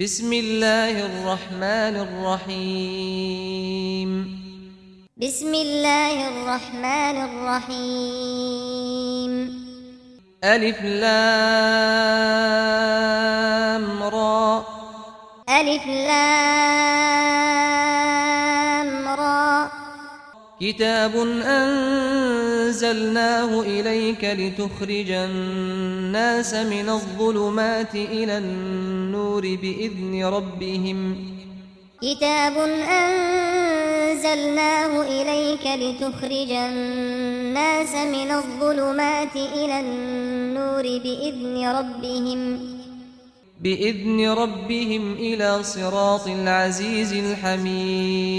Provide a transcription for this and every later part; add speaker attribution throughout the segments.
Speaker 1: بسم الله الرحمن الرحيم
Speaker 2: بسم الله الرحمن الرحيم
Speaker 1: الف لام را
Speaker 2: الف لام
Speaker 1: كتاب أنزلناه إليك لتخرج الناس من الظلمات إلى النور بإذن ربهم.
Speaker 2: كتاب أنزلناه إليك لتخرج الناس من الظلمات إلى النور بإذن ربهم.
Speaker 1: بإذن ربهم إلى صراط العزيز الحميد.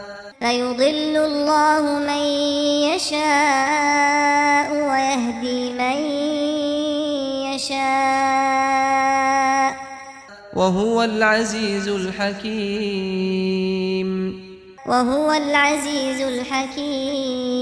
Speaker 2: فيضل الله من يشاء ويهدي من يشاء.
Speaker 1: وهو العزيز الحكيم.
Speaker 2: وهو العزيز الحكيم.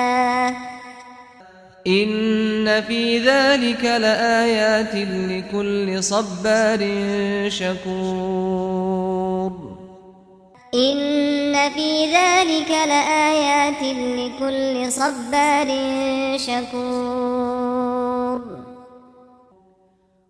Speaker 1: ان في ذلك لآيات لكل صبار شكور
Speaker 2: ان في ذلك لآيات لكل صبار شكور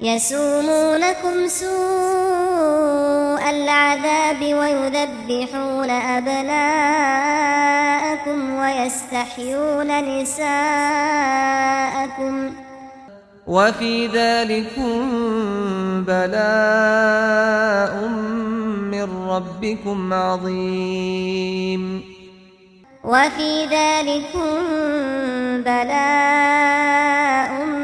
Speaker 2: يسومونكم سوء العذاب ويذبحون أبناءكم ويستحيون نساءكم
Speaker 1: وفي ذَلِكُمْ بلاء من ربكم عظيم.
Speaker 2: وفي ذَلِكُمْ بلاء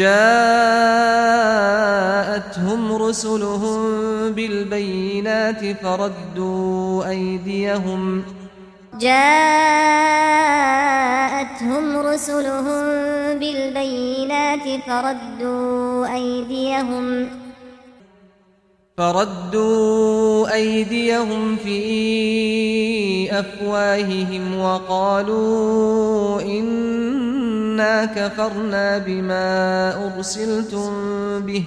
Speaker 1: جاءتهم رسلهم بالبينات فردوا أيديهم
Speaker 2: جاءتهم رسلهم بالبينات فردوا أيديهم
Speaker 1: فردوا أيديهم في أفواههم وقالوا إن إنا كفرنا بما أرسلتم به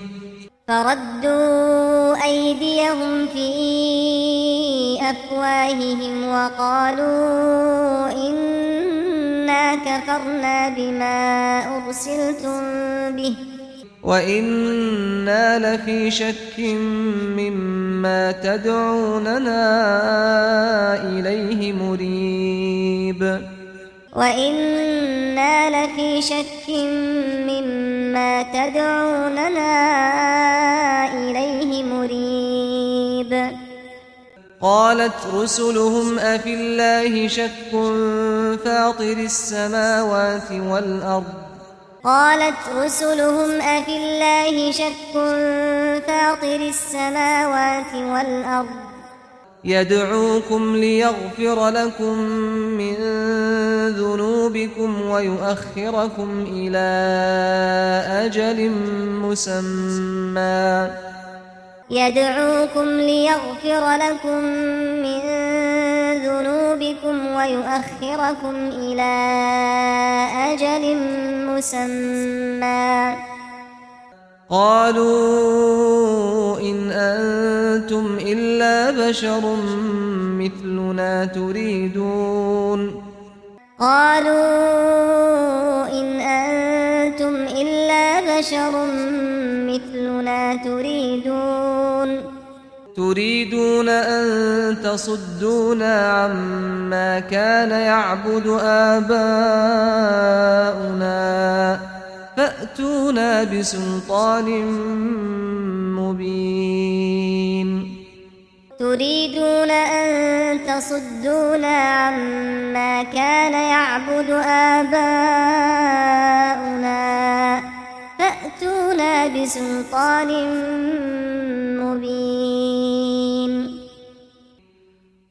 Speaker 2: فردوا أيديهم في أفواههم وقالوا إنا كفرنا بما أرسلتم به
Speaker 1: وَإِنَّا لَفِي شَكٍّ مِّمَّا تَدْعُونَنَا إِلَيْهِ مُرِيبٍ
Speaker 2: وَإِنَّا لَفِي شَكٍّ مِّمَّا تَدْعُونَنَا إِلَيْهِ مُرِيبٍ
Speaker 1: قَالَتْ رُسُلُهُمْ أَفِي اللَّهِ شَكٌّ فَاطِرِ السَّمَاوَاتِ وَالْأَرْضِ؟
Speaker 2: قَالَتْ رُسُلُهُمْ أَفِي اللَّهِ شَكٌّ فَاطِرِ السَّمَاوَاتِ وَالْأَرْضِ
Speaker 1: يدعوكم ليغفر لكم من ذنوبكم ويؤخركم إلى أجل مسمى.
Speaker 2: يدعوكم ليغفر لكم من ذنوبكم ويؤخركم إلى أجل مسمى.
Speaker 1: قالوا إن أنتم إلا بشر مثلنا تريدون.
Speaker 2: قالوا إن أنتم إلا بشر مثلنا تريدون.
Speaker 1: تريدون أن تصدونا عما كان يعبد آباؤنا. فأتونا بسلطان مبين.
Speaker 2: تريدون أن تصدونا عما كان يعبد آباؤنا. فأتونا بسلطان مبين.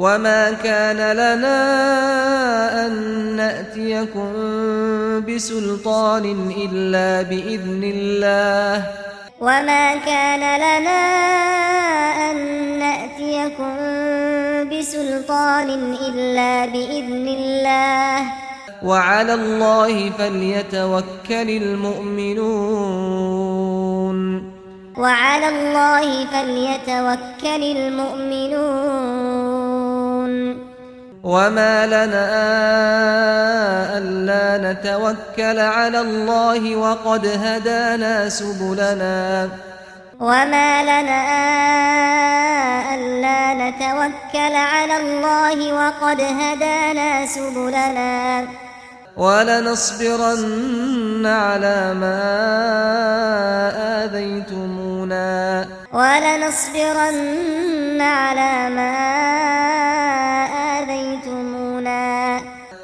Speaker 1: وما كان لنا أن نأتيكم بسلطان إلا بإذن الله
Speaker 2: وما كان لنا أن نأتيكم بسلطان إلا بإذن الله
Speaker 1: وعلى الله فليتوكل المؤمنون
Speaker 2: وعلى الله فليتوكل المؤمنون
Speaker 1: وما لنا ألا نتوكل على الله وقد هدانا سبلنا
Speaker 2: وما لنا ألا نتوكل على الله وقد هدانا سبلنا
Speaker 1: ولنصبرن على ما آذيتمونا
Speaker 2: ولنصبرن على ما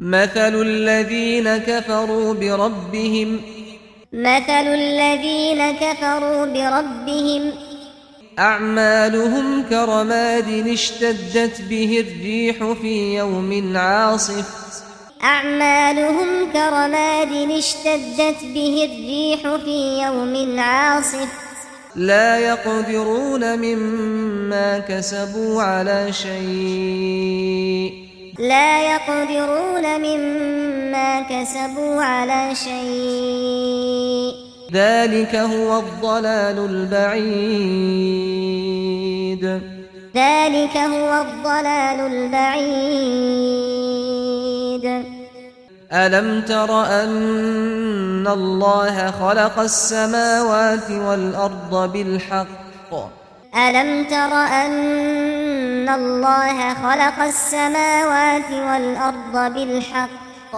Speaker 1: مثل الذين كفروا بربهم.
Speaker 2: مثل الذين كفروا بربهم.
Speaker 1: أعمالهم كرماد اشتدت به الريح في يوم عاصف.
Speaker 2: أعمالهم كرماد اشتدت به الريح في يوم عاصف.
Speaker 1: لا يقدرون مما كسبوا على شيء.
Speaker 2: لا يقدرون مما كسبوا على شيء.
Speaker 1: ذلك هو الضلال البعيد.
Speaker 2: ذلك هو الضلال البعيد.
Speaker 1: ألم تر أن الله خلق السماوات والأرض بالحق؟
Speaker 2: ألم تر أن ان الله خلق السماوات والارض بالحق.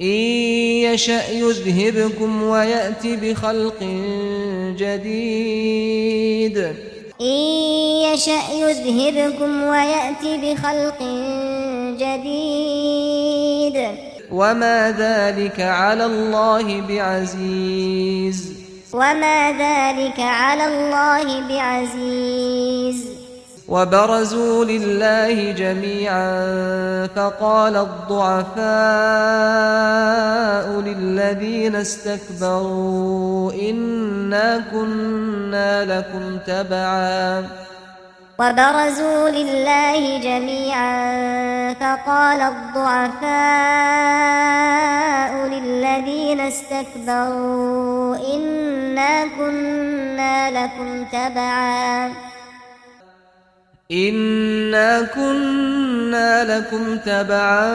Speaker 1: ان يشأ يذهبكم وياتي بخلق جديد.
Speaker 2: ان يذهبكم وياتي بخلق جديد.
Speaker 1: وما ذلك على الله بعزيز.
Speaker 2: وما ذلك على الله بعزيز.
Speaker 1: وبرزوا لله جميعا فقال الضعفاء للذين استكبروا إنا كنا لكم تبعا.
Speaker 2: وبرزوا لله جميعا فقال الضعفاء للذين استكبروا إنا كنا لكم تبعا.
Speaker 1: إنا كنا لكم تبعا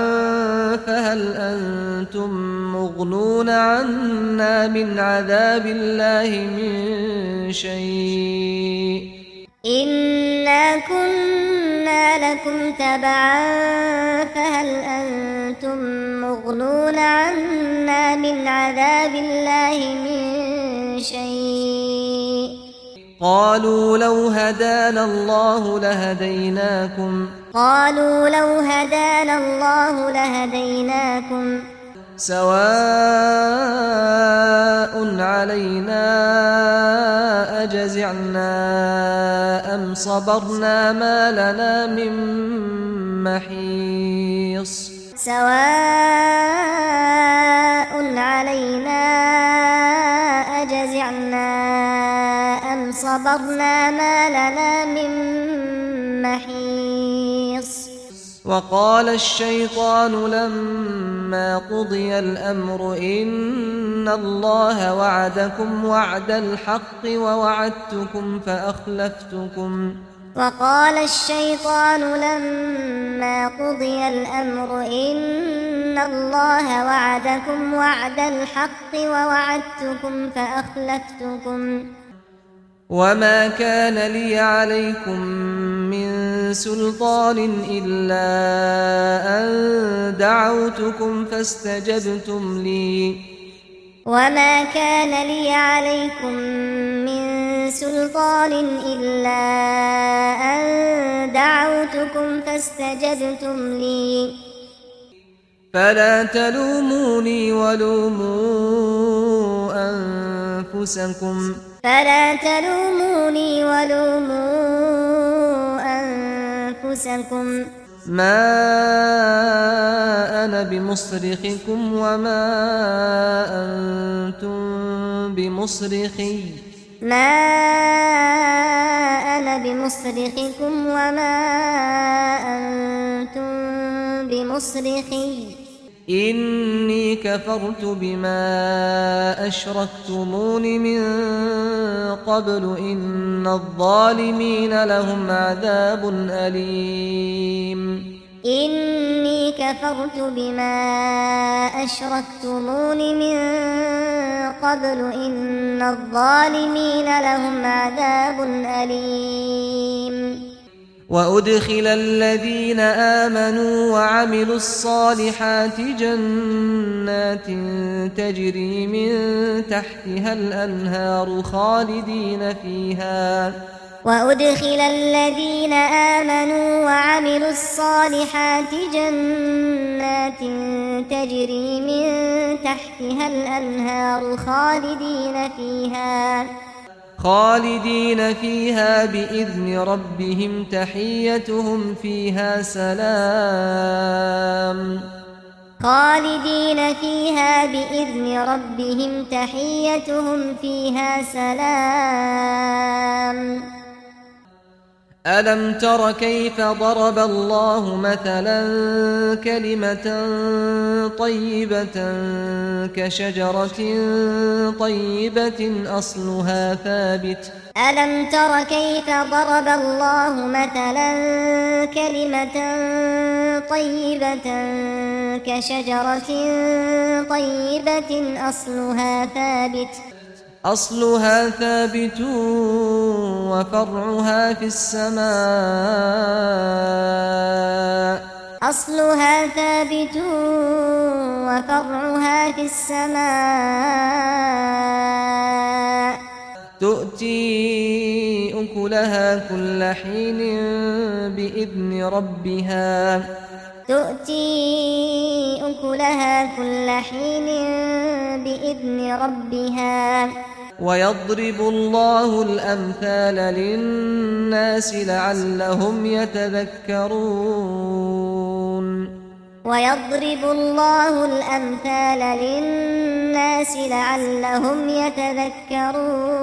Speaker 1: فهل أنتم مغنون عنا من عذاب الله من شيء
Speaker 2: إنا كنا لكم تبعا فهل أنتم مغنون عنا من عذاب الله من شيء
Speaker 1: قالوا لو هدانا الله لهديناكم.
Speaker 2: قالوا لو هدانا الله لهديناكم.
Speaker 1: سواء علينا أجزعنا أم صبرنا ما لنا من محيص.
Speaker 2: سواء علينا أجزعنا صبرنا ما لنا من محيص.
Speaker 1: وقال الشيطان لما قضي الأمر إن الله وعدكم وعد الحق ووعدتكم فأخلفتكم.
Speaker 2: وقال الشيطان لما قضي الأمر إن الله وعدكم وعد الحق ووعدتكم فأخلفتكم.
Speaker 1: وما كان لي عليكم من سلطان إلا أن دعوتكم فاستجبتم لي.
Speaker 2: وما كان لي عليكم من سلطان إلا أن دعوتكم فاستجبتم لي.
Speaker 1: فلا تلوموني ولوموا أنفسكم.
Speaker 2: فلا تلوموني فلا تلوموني ولوموا أنفسكم؟
Speaker 1: ما أنا بمصرخكم وما أنتم بمصرخي.
Speaker 2: ما أنا بمصرخكم وما أنتم بمصرخي.
Speaker 1: إني كفرت بما أشركتمون من قبل إن الظالمين لهم عذاب أليم.
Speaker 2: إني كفرت بما أشركتمون من قبل إن الظالمين لهم عذاب أليم.
Speaker 1: وأدخل الذين آمنوا وعملوا الصالحات جنات تجري من تحتها الأنهار خالدين فيها.
Speaker 2: وأدخل الذين آمنوا وعملوا الصالحات جنات تجري من تحتها الأنهار خالدين فيها.
Speaker 1: خالدين فيها بإذن ربهم تحيتهم فيها سلام
Speaker 2: خالدين فيها بإذن ربهم تحيتهم فيها سلام
Speaker 1: ألم تر كيف ضرب الله مثلا كلمة طيبة كشجرة طيبة أصلها ثابت
Speaker 2: ألم تر كيف ضرب الله مثلا كلمة طيبة كشجرة طيبة أصلها ثابت
Speaker 1: أصلها ثابت وفرعها في السماء.
Speaker 2: أصلها ثابت وفرعها في السماء.
Speaker 1: تؤتي أكلها كل حين بإذن ربها.
Speaker 2: تؤتي تؤتي أكلها كل حين بإذن ربها.
Speaker 1: ويضرب الله الأمثال للناس لعلهم يتذكرون.
Speaker 2: ويضرب الله الأمثال للناس لعلهم يتذكرون.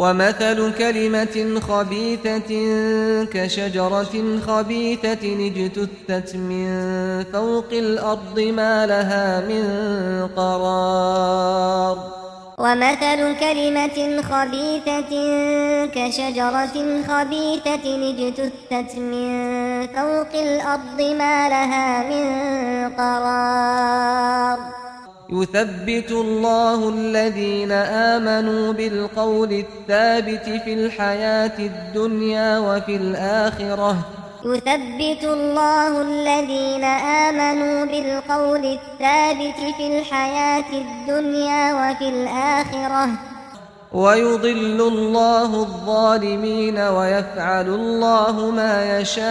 Speaker 1: ومثل كلمة خبيثة كشجرة خبيثة اجتثت من فوق الأرض ما لها من قرار.
Speaker 2: ومثل كلمة خبيثة كشجرة خبيثة اجتثت من فوق الأرض ما لها من قرار.
Speaker 1: يثبت الله الذين آمنوا بالقول الثابت في الحياة الدنيا وفي الآخرة.
Speaker 2: يثبت الله الذين آمنوا بالقول الثابت في الحياة الدنيا وفي الآخرة.
Speaker 1: ويضل الله الظالمين ويفعل الله ما يشاء.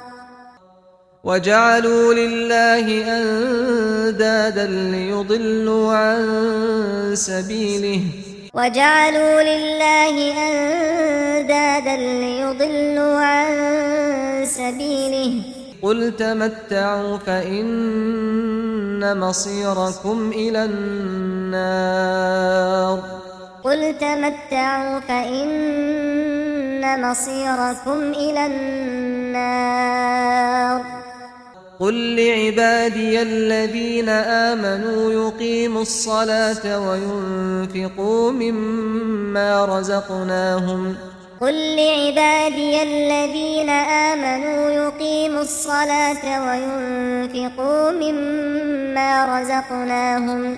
Speaker 1: وجعلوا لله أندادا ليضلوا عن سبيله.
Speaker 2: وجعلوا لله أندادا ليضلوا عن سبيله.
Speaker 1: قل تمتعوا فإن مصيركم إلى النار.
Speaker 2: قل تمتعوا فإن مصيركم إلى النار.
Speaker 1: قل لعبادي الذين آمنوا يقيموا الصلاة وينفقوا مما رزقناهم
Speaker 2: قل لعبادي الذين آمنوا يقيموا الصلاة وينفقوا مما رزقناهم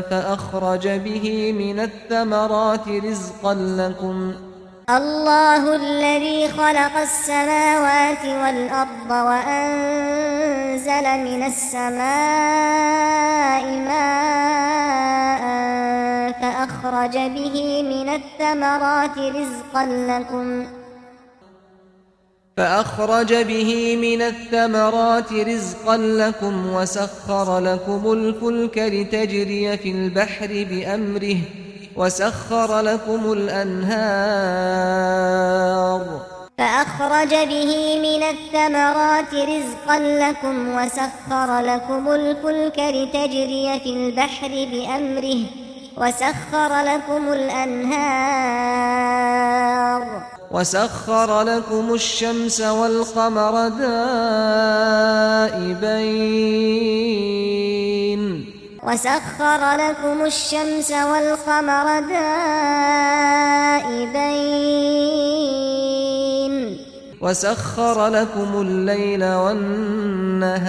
Speaker 1: فأخرج به من الثمرات رزقا لكم.
Speaker 2: الله الذي خلق السماوات والأرض وأنزل من السماء ماء فأخرج به من الثمرات رزقا لكم.
Speaker 1: فأخرج به من الثمرات رزقا لكم وسخر لكم الفلك لتجري في البحر بأمره وسخر لكم الأنهار.
Speaker 2: فأخرج به من الثمرات رزقا لكم وسخر لكم الفلك لتجري في البحر بأمره وسخر لكم الأنهار.
Speaker 1: وسخر لكم الشمس والقمر دائبين.
Speaker 2: وسخر لكم الشمس والقمر دائبين.
Speaker 1: وسخر لكم الليل والنهار.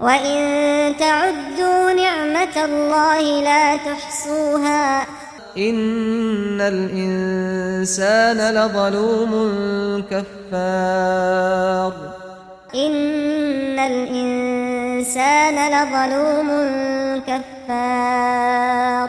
Speaker 2: وَإِن تَعُدُّوا نِعْمَةَ اللَّهِ لَا تُحْصُوهَا
Speaker 1: إِنَّ الْإِنسَانَ لَظَلُومٌ كَفَّارٌ
Speaker 2: إِنَّ الْإِنسَانَ لَظَلُومٌ كَفَّارٌ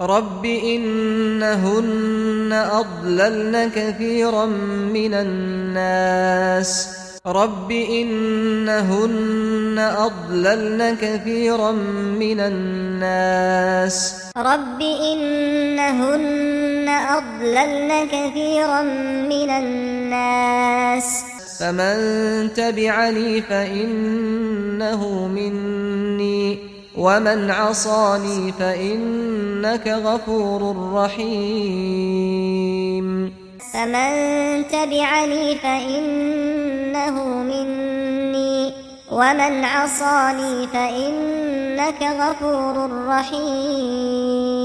Speaker 1: رب إنهن أضللن كثيرا من الناس رب إنهن أضللن كثيرا من الناس
Speaker 2: رب إنهن أضللن كثيرا من الناس
Speaker 1: فمن تبعني فإنه مني ومن عصاني فإنك غفور رحيم
Speaker 2: فمن تبعني فإنه مني ومن عصاني فإنك غفور رحيم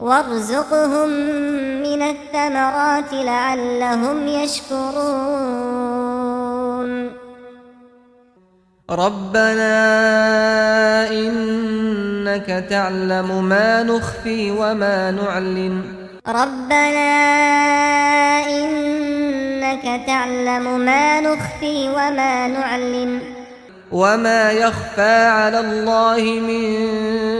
Speaker 2: وارزقهم من الثمرات لعلهم يشكرون.
Speaker 1: ربنا إنك تعلم ما نخفي وما نعلن.
Speaker 2: ربنا إنك تعلم ما نخفي وما نعلن.
Speaker 1: وما يخفى على الله من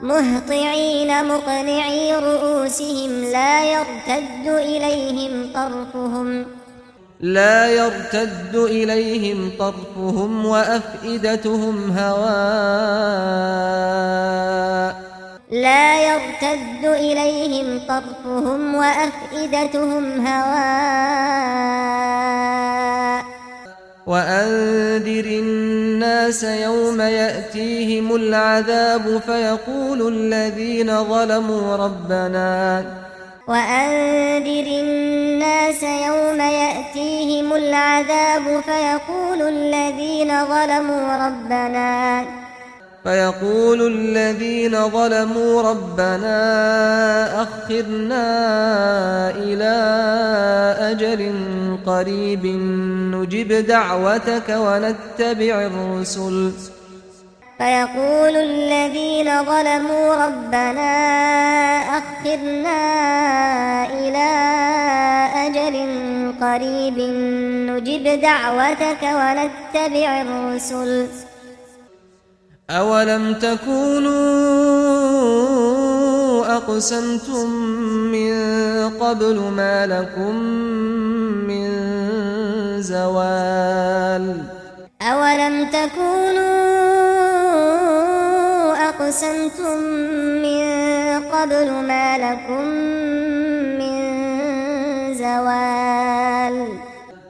Speaker 2: مهطعين مقنعي رؤوسهم لا يرتد إليهم طرفهم.
Speaker 1: لا يرتد إليهم طرفهم وأفئدتهم هواء.
Speaker 2: لا يرتد إليهم طرفهم وأفئدتهم هواء.
Speaker 1: وأنذر الناس يوم يأتيهم العذاب فيقول الذين ظلموا ربنا
Speaker 2: وأنذر الناس يوم يأتيهم العذاب فيقول الذين ظلموا ربنا
Speaker 1: فيقول الذين ظلموا ربنا أخرنا إلى أجل قريب نجب دعوتك ونتبع الرسل
Speaker 2: فيقول الذين ظلموا ربنا أخرنا إلى أجل قريب نجب دعوتك ونتبع الرسل
Speaker 1: أولم تكونوا أقسمتم من قبل ما لكم من زوال
Speaker 2: أولم تكونوا أقسمتم من قبل ما لكم من زوال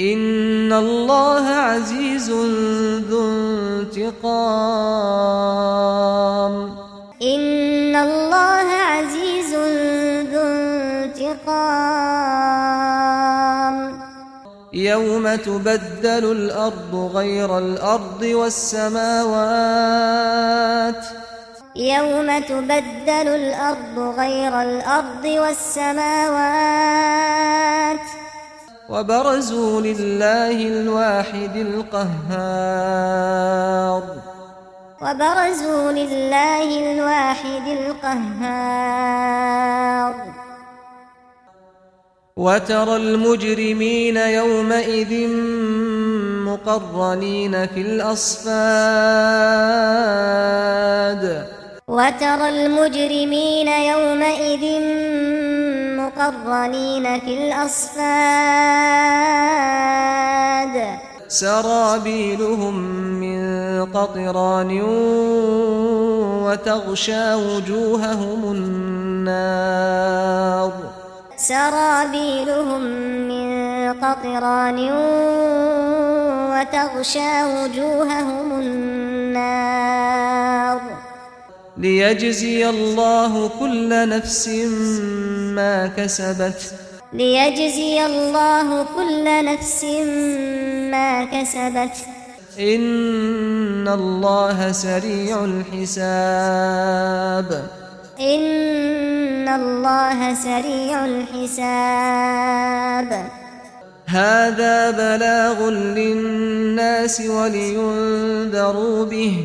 Speaker 1: ان اللہ عزیز ذو انتقام.
Speaker 2: ان اللہ عزیز ذو انتقام.
Speaker 1: يوم تبدل الأرض غير الأرض والسماوات.
Speaker 2: يوم تبدل الأرض غير الأرض والسماوات.
Speaker 1: وبرزوا لله الواحد القهار.
Speaker 2: وبرزوا لله الواحد القهار.
Speaker 1: وترى المجرمين يومئذ مقرنين في الأصفاد.
Speaker 2: وترى المجرمين يومئذ المقرنين في الأصفاد.
Speaker 1: سرابيلهم من قطران وتغشى وجوههم النار.
Speaker 2: سرابيلهم من قطران وتغشى وجوههم النار.
Speaker 1: ليجزي الله كل نفس ما كسبت.
Speaker 2: ليجزي الله كل نفس ما كسبت.
Speaker 1: إن الله سريع الحساب.
Speaker 2: إن الله سريع الحساب.
Speaker 1: هذا بلاغ للناس ولينذروا به.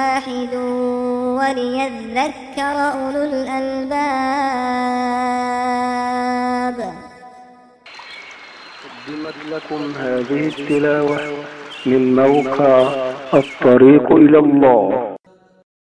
Speaker 2: واحد وليذكر أولو الألباب.
Speaker 3: قدمت لكم هذه التلاوة من موقع الطريق إلى الله.